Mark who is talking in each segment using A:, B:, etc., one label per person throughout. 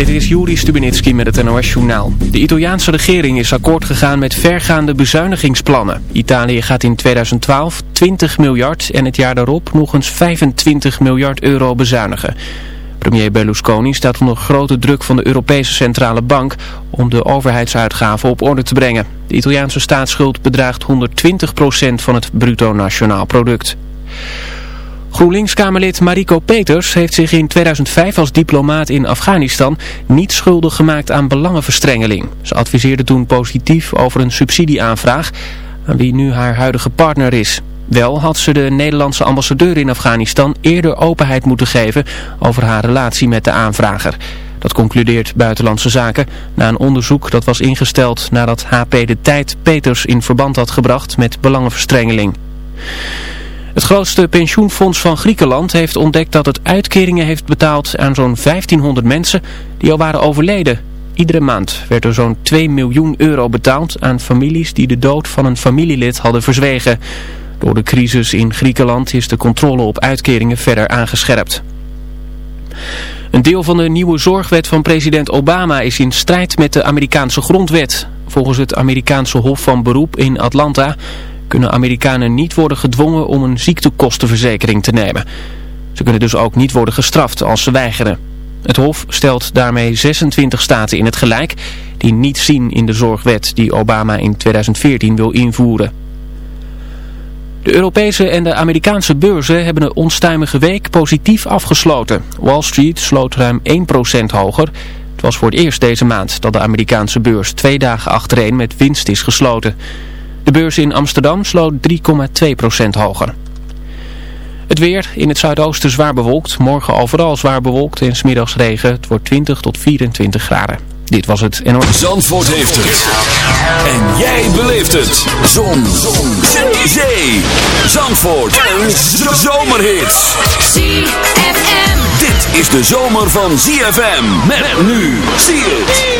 A: Dit is Juri Stubenitski met het NOS-journaal. De Italiaanse regering is akkoord gegaan met vergaande bezuinigingsplannen. Italië gaat in 2012 20 miljard en het jaar daarop nog eens 25 miljard euro bezuinigen. Premier Berlusconi staat onder grote druk van de Europese Centrale Bank om de overheidsuitgaven op orde te brengen. De Italiaanse staatsschuld bedraagt 120% van het bruto nationaal product. GroenLinks-Kamerlid Mariko Peters heeft zich in 2005 als diplomaat in Afghanistan niet schuldig gemaakt aan belangenverstrengeling. Ze adviseerde toen positief over een subsidieaanvraag aan wie nu haar huidige partner is. Wel had ze de Nederlandse ambassadeur in Afghanistan eerder openheid moeten geven over haar relatie met de aanvrager. Dat concludeert Buitenlandse Zaken na een onderzoek dat was ingesteld nadat HP de Tijd Peters in verband had gebracht met belangenverstrengeling. Het grootste pensioenfonds van Griekenland heeft ontdekt dat het uitkeringen heeft betaald aan zo'n 1500 mensen die al waren overleden. Iedere maand werd er zo'n 2 miljoen euro betaald aan families die de dood van een familielid hadden verzwegen. Door de crisis in Griekenland is de controle op uitkeringen verder aangescherpt. Een deel van de nieuwe zorgwet van president Obama is in strijd met de Amerikaanse grondwet. Volgens het Amerikaanse Hof van Beroep in Atlanta kunnen Amerikanen niet worden gedwongen om een ziektekostenverzekering te nemen. Ze kunnen dus ook niet worden gestraft als ze weigeren. Het Hof stelt daarmee 26 staten in het gelijk die niet zien in de zorgwet die Obama in 2014 wil invoeren. De Europese en de Amerikaanse beurzen hebben een onstuimige week positief afgesloten. Wall Street sloot ruim 1% hoger. Het was voor het eerst deze maand dat de Amerikaanse beurs twee dagen achtereen met winst is gesloten. De beurs in Amsterdam sloot 3,2% hoger. Het weer in het zuidoosten zwaar bewolkt. Morgen overal zwaar bewolkt en smiddags regen. Het wordt 20 tot 24 graden. Dit was het en
B: Zandvoort heeft het. En jij beleeft het. Zon. Zon. Zee. Zandvoort. En zomerhits.
C: ZFM.
B: Dit is de zomer van ZFM. Met nu. Zie het.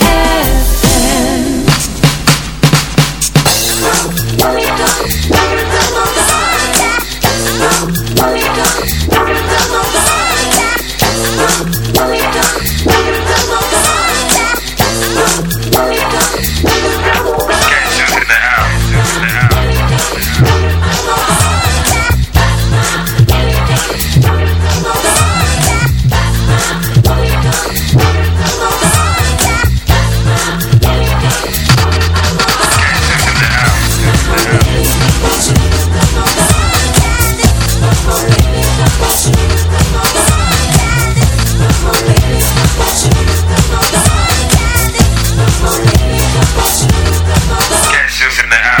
D: the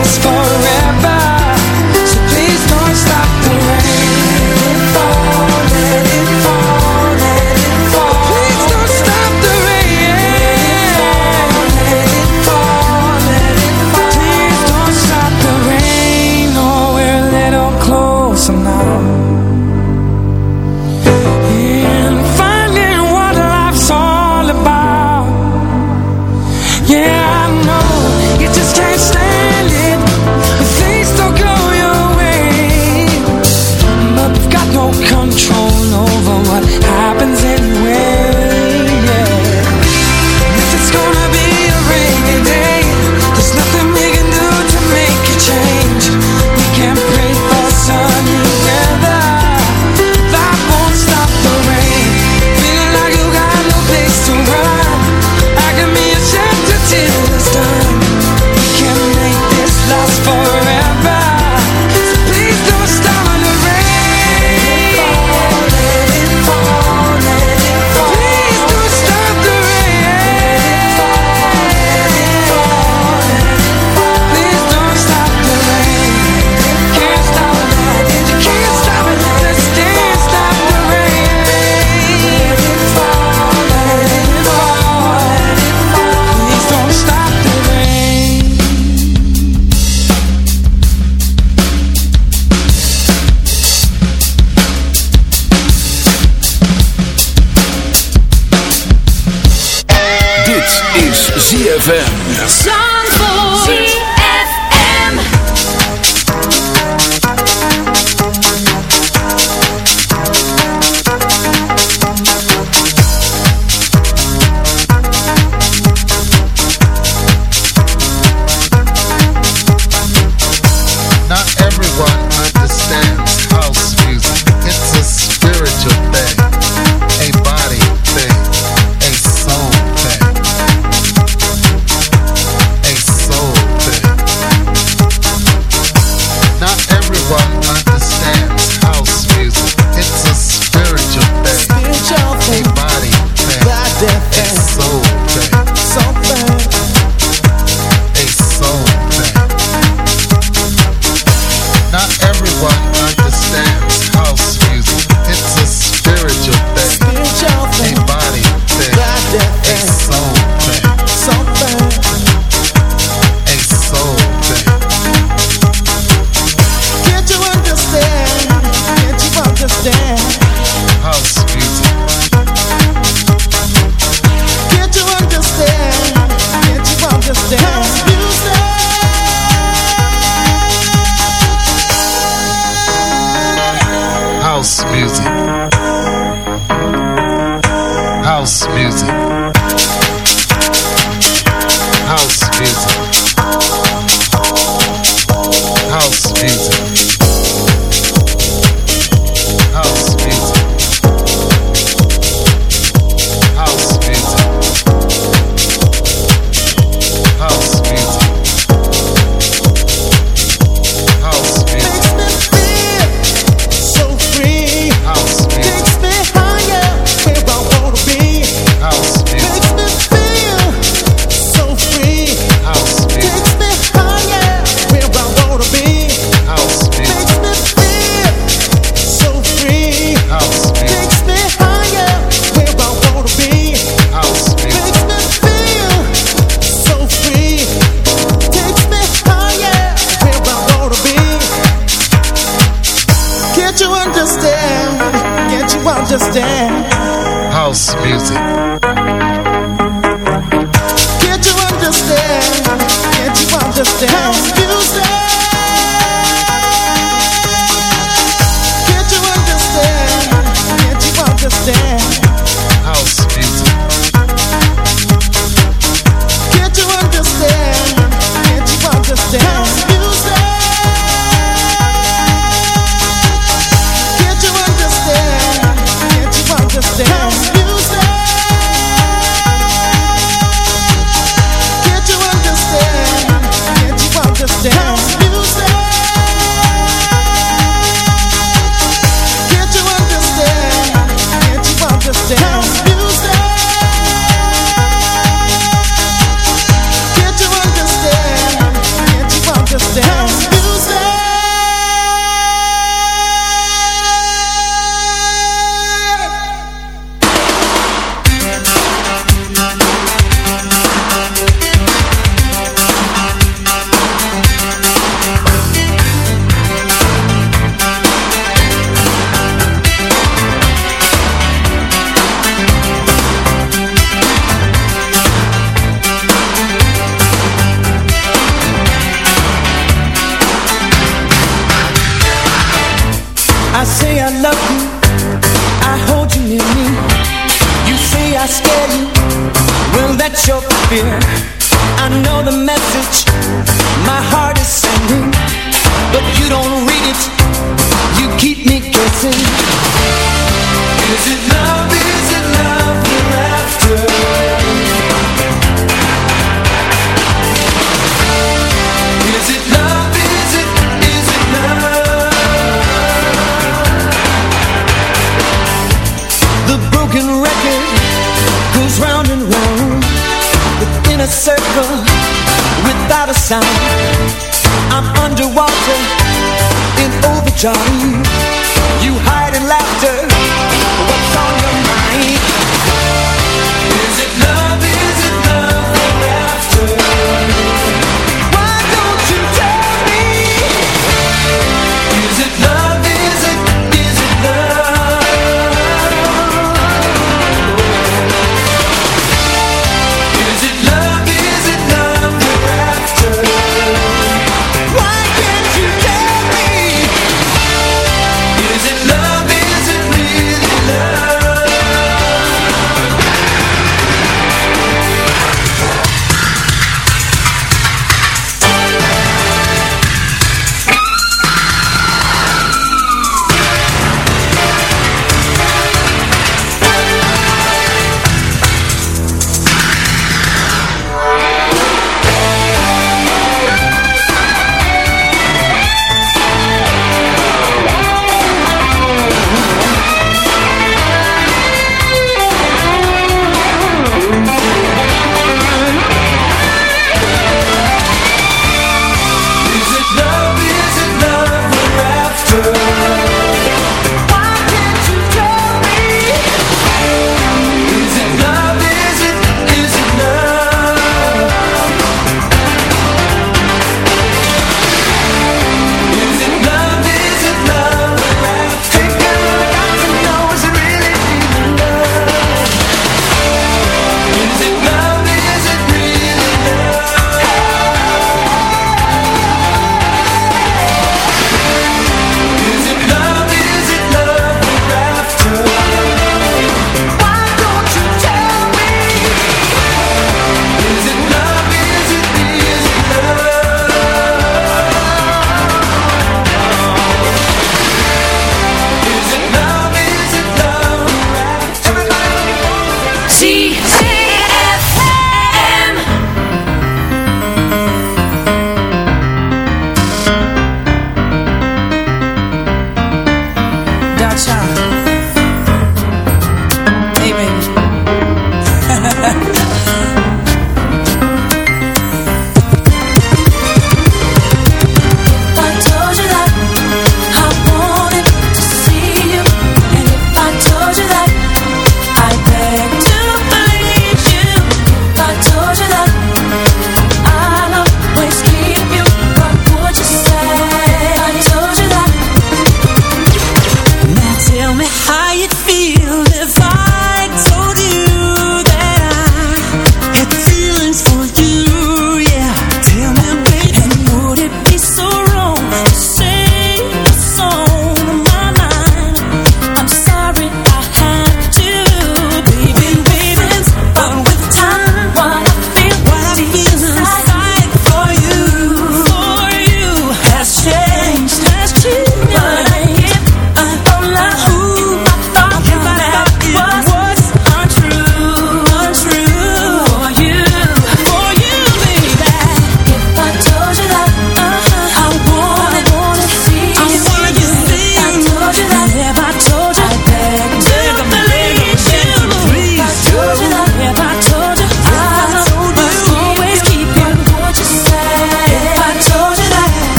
E: us for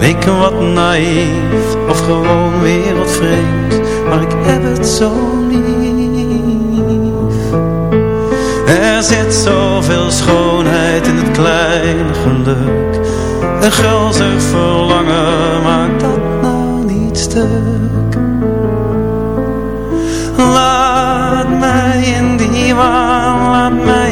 E: Ben ik wat naïef of gewoon weer wat vreemd, maar ik heb het zo lief. Er zit zoveel schoonheid in het kleine geluk. Een gulzig verlangen maakt dat nou niet stuk. Laat mij in die waan, laat mij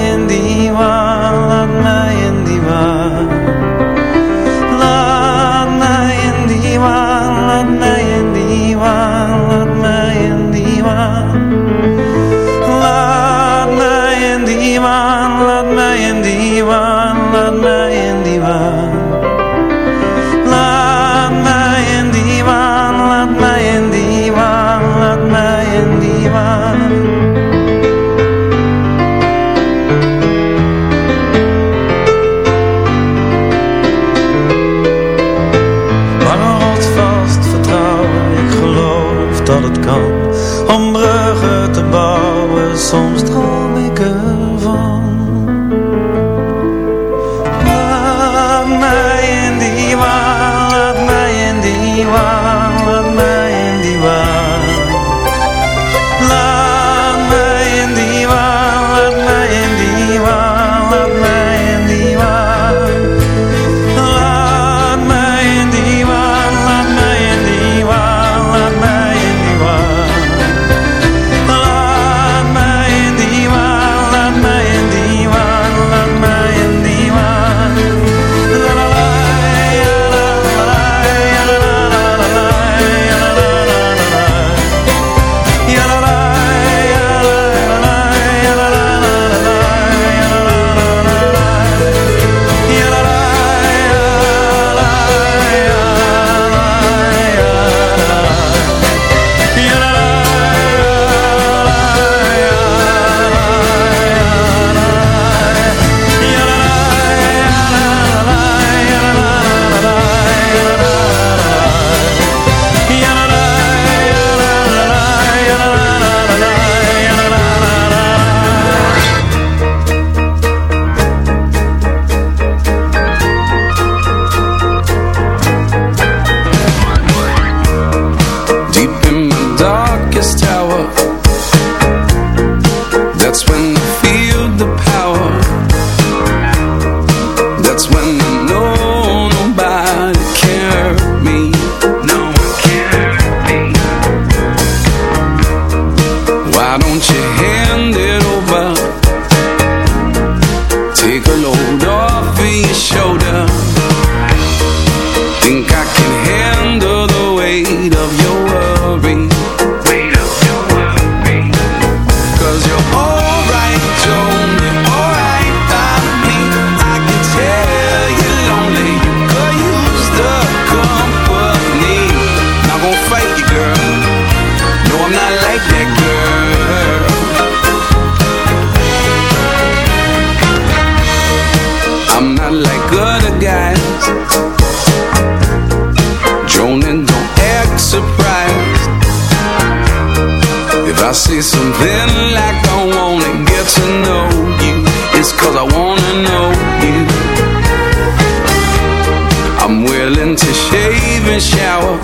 F: Willing to shave and shower.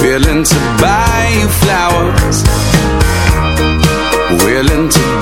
F: Willing to buy you flowers. Willing to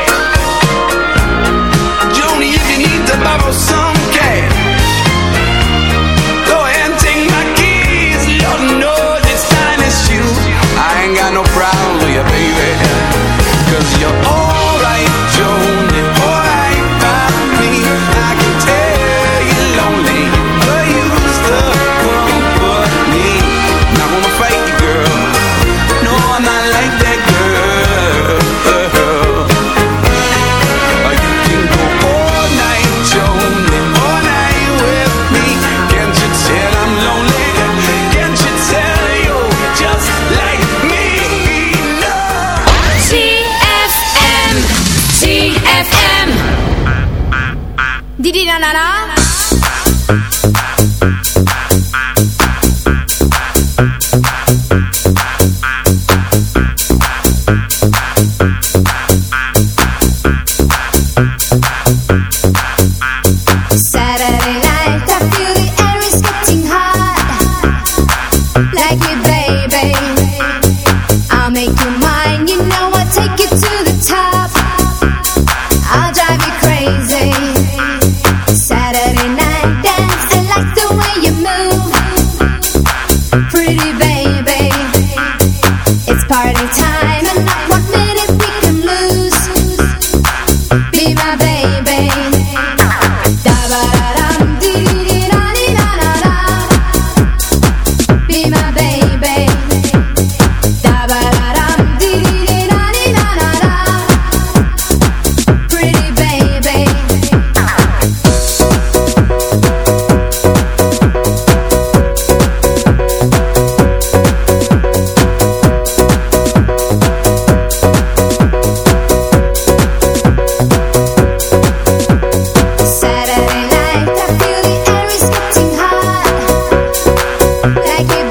F: Like
D: it